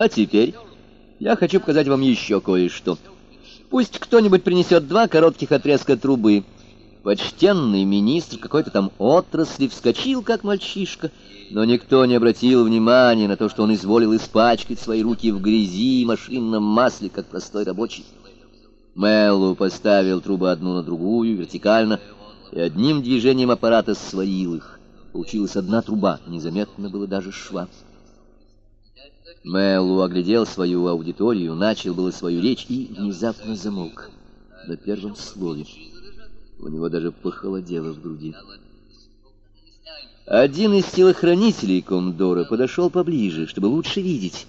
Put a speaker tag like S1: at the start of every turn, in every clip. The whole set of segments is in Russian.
S1: А теперь я хочу показать вам еще кое-что. Пусть кто-нибудь принесет два коротких отрезка трубы. Почтенный министр какой-то там отрасли вскочил, как мальчишка, но никто не обратил внимания на то, что он изволил испачкать свои руки в грязи и машинном масле, как простой рабочий. Мэллоу поставил трубы одну на другую, вертикально, и одним движением аппарата сварил их. Получилась одна труба, незаметно было даже шва. Мэллоу оглядел свою аудиторию, начал было свою речь и внезапно замолк на первом слове. У него даже похолодело в груди. Один из телохранителей Комдора подошел поближе, чтобы лучше видеть.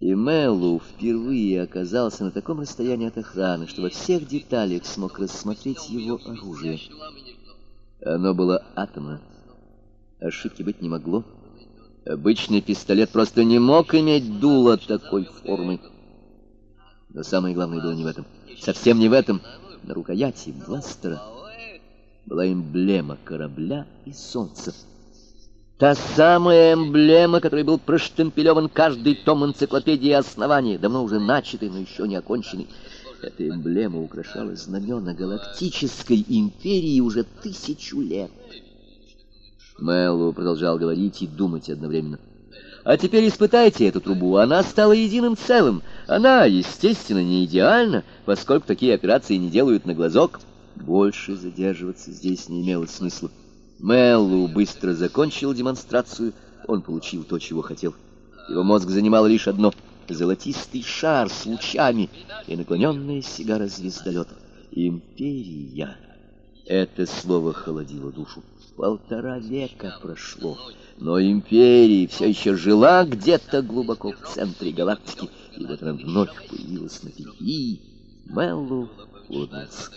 S1: И Мэллоу впервые оказался на таком расстоянии от охраны, что во всех деталях смог рассмотреть его оружие. Оно было атомно. Ошибки быть не могло. Обычный пистолет просто не мог иметь дуло такой формы. Но самое главное было не в этом. Совсем не в этом. На рукояти бластера была эмблема корабля и солнца. Та самая эмблема, которой был проштемпелеван каждый том энциклопедии основания, давно уже начатый, но еще не оконченный. Эта эмблема украшала знамена галактической империи уже тысячу лет. Мэллоу продолжал говорить и думать одновременно. А теперь испытайте эту трубу. Она стала единым целым. Она, естественно, не идеальна, поскольку такие операции не делают на глазок. Больше задерживаться здесь не имело смысла. Мэллоу быстро закончил демонстрацию. Он получил то, чего хотел. Его мозг занимал лишь одно — золотистый шар с лучами и наклоненная сигара звездолета. Империя. Это слово холодило душу. Полтора века прошло, но империя все еще жила где-то глубоко в центре галактики, и вот она вновь появилась на периферии. Меллу улыбнулся.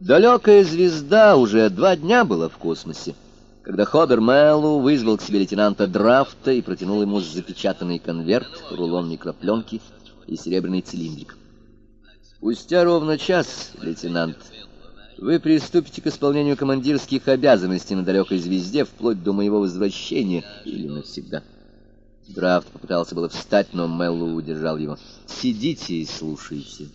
S1: Далекая звезда уже два дня была в космосе, когда Хобер Мэллоу вызвал к себе лейтенанта Драфта и протянул ему запечатанный конверт, рулон микропленки и серебряный цилиндрик. Спустя ровно час, лейтенант, вы приступите к исполнению командирских обязанностей на далекой звезде вплоть до моего возвращения или навсегда. Драфт попытался было встать, но Меллу удержал его. «Сидите и слушайте.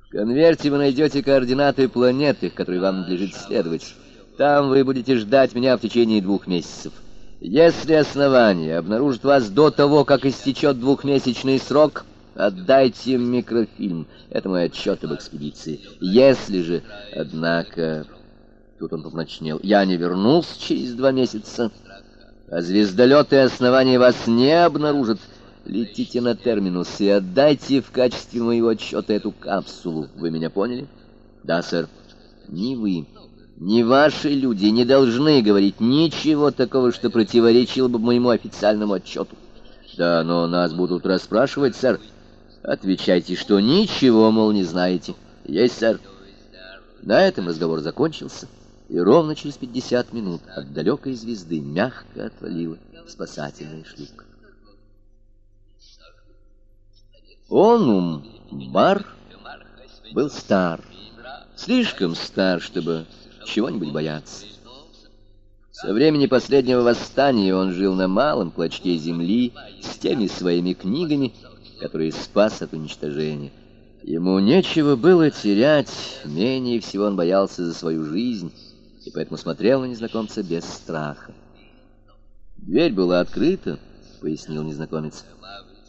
S1: В конверте вы найдете координаты планеты, которые вам надлежит следовать. Там вы будете ждать меня в течение двух месяцев. Если основание обнаружит вас до того, как истечет двухмесячный срок, Отдайте им микрофильм. Это мой отчет об экспедиции. Если же, однако... Тут он помрачнел. Я не вернулся через два месяца, а звездолеты основания вас не обнаружат. Летите на терминус и отдайте в качестве моего отчета эту капсулу. Вы меня поняли? Да, сэр. Ни вы, ни ваши люди не должны говорить ничего такого, что противоречило бы моему официальному отчету. Да, но нас будут расспрашивать, сэр. Отвечайте, что ничего, мол, не знаете. Есть, сэр. На этом разговор закончился, и ровно через пятьдесят минут от далекой звезды мягко отвалила спасательная шлюпка. Онум Бар был стар, слишком стар, чтобы чего-нибудь бояться. Со времени последнего восстания он жил на малом клочке земли с теми своими книгами, который спас от уничтожения. Ему нечего было терять, менее всего он боялся за свою жизнь, и поэтому смотрел на незнакомца без страха. «Дверь была открыта», — пояснил незнакомец.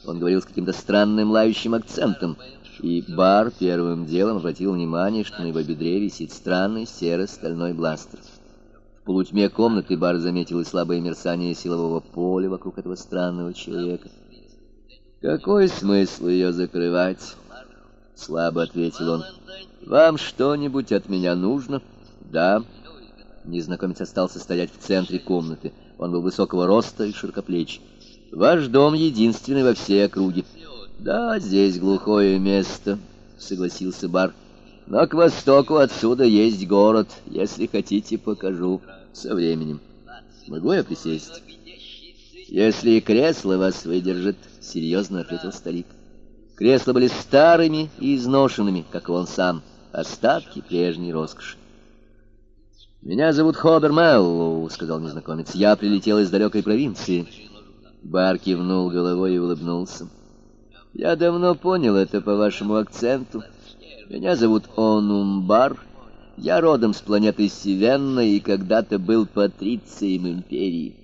S1: Он говорил с каким-то странным лающим акцентом, и Бар первым делом обратил внимание, что на его бедре висит странный серо-стальной бластер. В полутьме комнаты Бар заметил и слабое мерцание силового поля вокруг этого странного человека. «Какой смысл ее закрывать?» — слабо ответил он. «Вам что-нибудь от меня нужно?» «Да». Незнакомец остался стоять в центре комнаты. Он был высокого роста и широкоплеч. «Ваш дом единственный во всей округе». «Да, здесь глухое место», — согласился Бар. «Но к востоку отсюда есть город. Если хотите, покажу со временем. Могу я присесть?» «Если кресло вас выдержит», — серьезно ответил старик. Кресла были старыми и изношенными, как и он сам, остатки прежней роскоши. «Меня зовут Хобер Мэллоу», — сказал незнакомец. «Я прилетел из далекой провинции». Бар кивнул головой и улыбнулся. «Я давно понял это по вашему акценту. Меня зовут Онумбар. Я родом с планеты Сивенна и когда-то был патрицием империи.